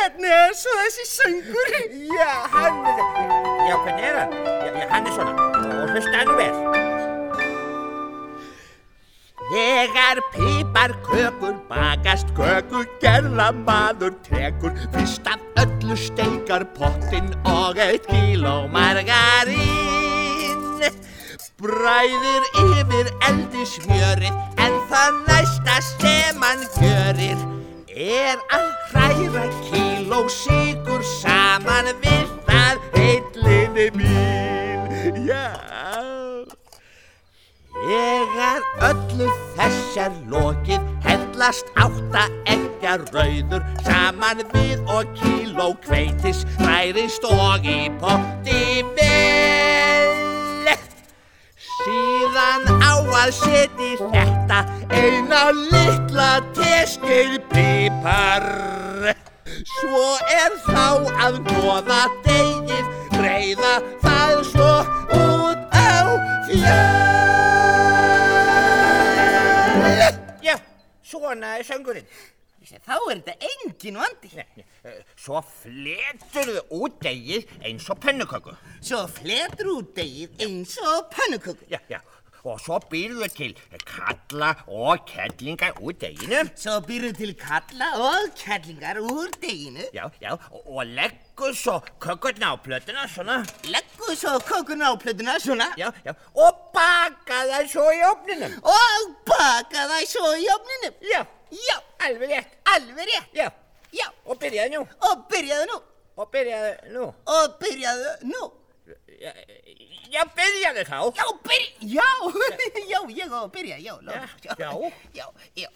hvernig er svo þessi söngur? Já, hann, já, hvernig er hann? Já, hann er svona, og hlusta nú vel. Þegar pipar kökur bakast kökur gerða maður tekur fyrst af öllu steikar pottinn og eitt kíló margarín. Bræðir yfir eldi smjörið en það næsta sem hann gjörir er að hræra kíló sigur saman við það heitlinni mín. Já. Þegar öllu þessar lokið hellast átta ekka rauður saman við og kíló kveitis hrærist og í potti vel. Síðan á að setja þetta eina litla teskeið pipar. Svo er þá að nóða degið, greiða það svo út á fjöl. Já, svona er söngurinn. Þá er þetta engin vandi. Svo fleturðu út degið eins og pönnuköku. Svo fletur út degið eins og pönnuköku. Já, já. Og svo býrðu til kalla og kettlingar úr deginu. Svo býrðu til kalla og kettlingar úr deginu. Já, já. Og, og leggur svo kökurna á plötuna svona. Leggur svo kökuna á plötuna svona. Já, já. Og baka það svo í ofninum. Og baka það svo í ofninum. Já, Já, alveg rétt. alveg rétt. Já. Já, Og byrjaði nú. og byrjaðu nú. Og byrjaði nú. Og byrjaðu nú. Já, já byrjaði þá. Já, byrja, já, já, ég á að byrja, já, Já, já. já, já,